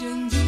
đừng